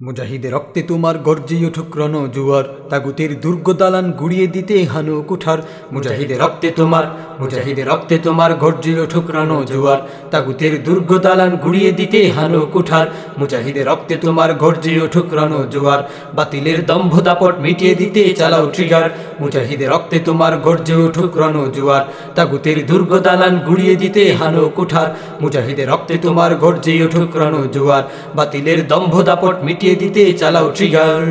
মুজাহিদের রক্তে তোমার গর্জে উঠুক রণ জুয়ার, তাগুতের দুর্গ দালান গুড়িয়ে দিতে হানু কুঠার। মুজাহিদের রক্তে তোমার, মুজাহিদের রক্তে তোমার গর্জে উঠুক রণ জুয়ার, তাগুতের দুর্গ দালান গুড়িয়ে দিতে হানু কুঠার। মুজাহিদের রক্তে তোমার গর্জে উঠুক রণ জুয়ার, বাতিলের দম্ভ দাপট মিটিয়ে দিতে চালাও ট্রিগার মুজাহিদের রক্তে তোমার গর্জে উঠুক রণ জুয়ার, তাগুতের দুর্গ দালান গুড়িয়ে দিতে হানু কুঠার। মুজাহিদের রক্তে তোমার গর্জে উঠুক রণ জুয়ার, বাতিলের দম্ভ দাপট মিটিয়ে দিতে চালাও ট্রিগার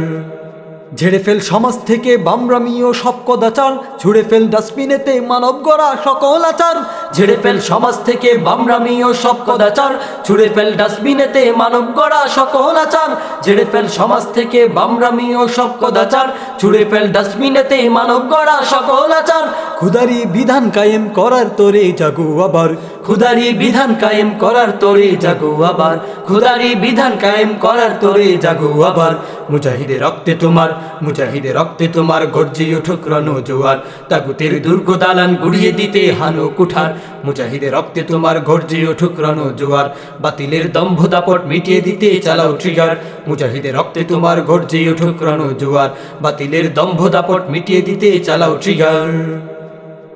ঝেড়ে ফেল সমাজ থেকে বামরামি ও সব কদাচার। ছুড়ে ফেল ডাস্টবিনেতে মানব গড়া সকল আচার। ঝেড়ে ফেল সমাজ থেকে বামরামি ও সব কদাচার। ছুড়ে ফেল ডাস্টবিনেতে মানব গড়া সকল আচার। ঝেড়ে ফেল সমাজ থেকে বামরামি ও সব কদাচার। ছুড়ে ফেল ডাস্টবিনেতে মানব গড়া সকল আচার। খুদারি বিধান কায়েম করার তোরে জাগো আবার। খুদারি বিধান কায়েম করার তোরে জাগো আবার। খুদারি বিধান কায়েম করার তোরে জাগো আবার। মুজাহিদের রক্তে তোমার মুজাহিদের রক্তে তোমার গর্জে উঠুক রণ জোয়ার। তাগুতের দুর্গ দালান গুড়িয়ে দিতে হানো কুঠার। মুজাহিদের রক্তে তোমার গর্জে উঠুক রণ জোয়ার। বাতিলের দম্ভ দাপট মিটিয়ে দিতে চালাও ট্রিগার মুজাহিদের রক্তে তোমার গর্জে উঠুক রণ জোয়ার। বাতিলের দম্ভ দাপট মিটিয়ে দিতে চালাও ট্রিগার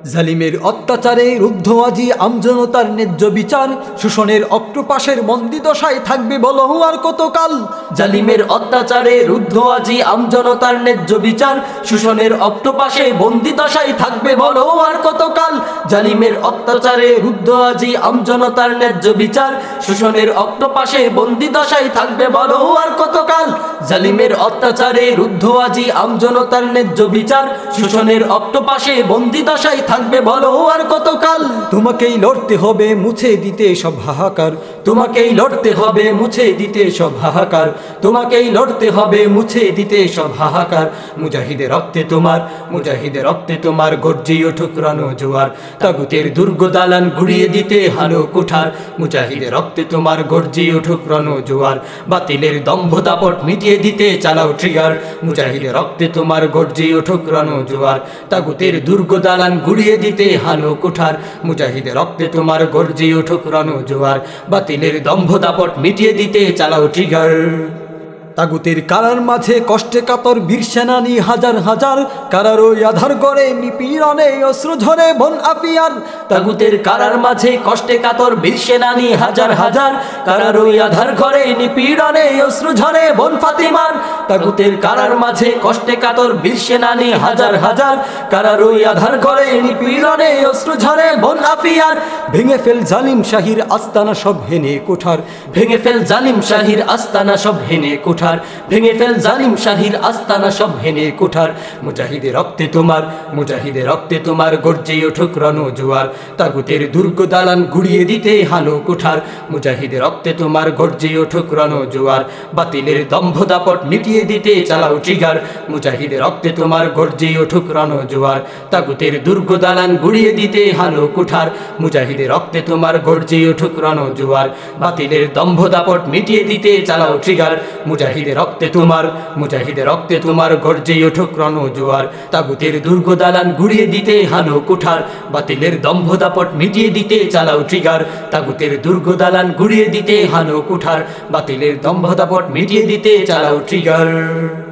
জালিমের অত্যাচারে রুদ্ধ আজি আমজনতার ন্যায্য বিচার, শোষণের অক্টোপাসের মন্দি দশায় থাকবে বলো আর কতকাল? জালিমের অত্যাচারে রুদ্ধ আজি আমজনতার ন্যায্য বিচার, শোষণের অক্টোপাসে বন্দি দশায় থাকবে বলো আর কতকাল? জালিমের অত্যাচারে রুদ্ধ আজি আমজনতার ন্যায্য বিচার, শোষণের অক্টোপাসে বন্দি দশায় থাকবে বলো আর কতকাল? জালিমের অত্যাচারে রুদ্ধ আজি আমজনতার ন্যায্য বিচার, শোষণের অক্টোপাসে বন্দি দশায় থাকবে বলো আর কতকাল? তোমাকেই লড়তে হবে মুছে দিতে সব হাহাকার। তোমাকেই লড়তে হবে, মুছে দিতে সব হাহাকার। তোমাকেই লড়তে হবে, মুছে দিতে সব হাহাকার। মুজাহিদের রক্তে তোমার, মুজাহিদের রক্তে তোমার গর্জিয়ে ঠুকরানো জোয়ার। তাগুতের দুর্গ দালান ঘুরিয়ে দিতে হানো কুঠার। মুজাহিদের রক্তে তোমার গর্জিয়ে ঠুকরানো জোয়ার। বাতিলের দম্ভ দাপট মিটিয়ে দিতে চালাও ট্রিগার। মুজাহিদের রক্তে তোমার গর্জিয়ে ঠুকরানো জোয়ার। তাগুতের দুর্গ দালান ঘুরিয়ে দিতে হানো কুঠার। মুজাহিদের রক্তে তোমার গর্জিয়ে ঠুকরানো জোয়ার। বাতিলের দম্ভ দাপট মিটিয়ে দিতে চালাও ট্রিগার তাগুতের কারার মাঝে কষ্টে কাতর বীর সেনানি হাজার হাজার, কারার ওই আধার গড়ে নিপীড়নে অশ্রু ঝরে বন আপিয়ার। তাগুতের কারার মাঝে কষ্টে কাতর বীর সেনানি হাজার হাজার, কারার ওই আধার ঘরে নিপীড়নে অশ্রু ঝরে বন ফাতিমার। তাগুতের কারার মাঝে কষ্টে কাতর বীর সেনানি হাজার হাজার, কারার ওই আধার ঘরে নিপীড়নে অশ্রু ঝরে বন আপিয়ার। ভেঙে ফেল জালিম শাহির আস্তানা সব হেনে কোঠার, ভেঙে ফেল জালিম শাহির আস্তানা সব হেনে কোঠার। ভেঙে ফেল জালিম শাহির আস্তানা সব হেনে কোঠার। মুজাহিদে রক্তে তোমার, মুজাহিদে রক্তে তোমার গর্জে উঠুক রণ জোয়ার। তাগুতের দুর্গ দালান গুড়িয়ে দিতে হানো কোঠার। মুজাহিদের রক্তে তোমার গর্জে উঠুক রণ জোয়ার। বাতিলের দম্ভ দাপট মিটিয়ে দিতে চালাও ট্রিগার মুজাহিদে রক্তে তোমার গর্জে উঠুক রণ জোয়ার। তাগুতের দুর্গ দালান গুড়িয়ে দিতে হানো কুঠার। মুজাহিদে রক্তে তোমার গর্জে রণ জোয়ার। বাতিলের দম্ভ দাপট মিটিয়ে দিতে চালাও ট্রিগার মুজাহিদের রক্তে তোমার, মুজাহিদের রক্তে তোমার গর্জে উঠুক রণ জোয়ার তাগুতের দুর্গ দালান ঘুরিয়ে দিতে হানো কুঠার, বাতিলের দম্ভ দাপট মিটিয়ে দিতে চালাও ট্রিগার। তাগুতের দুর্গ দালান ঘুরিয়ে দিতে হানো কুঠার, বাতিলের দম্ভ দাপট মিটিয়ে দিতে চালাও ট্রিগার।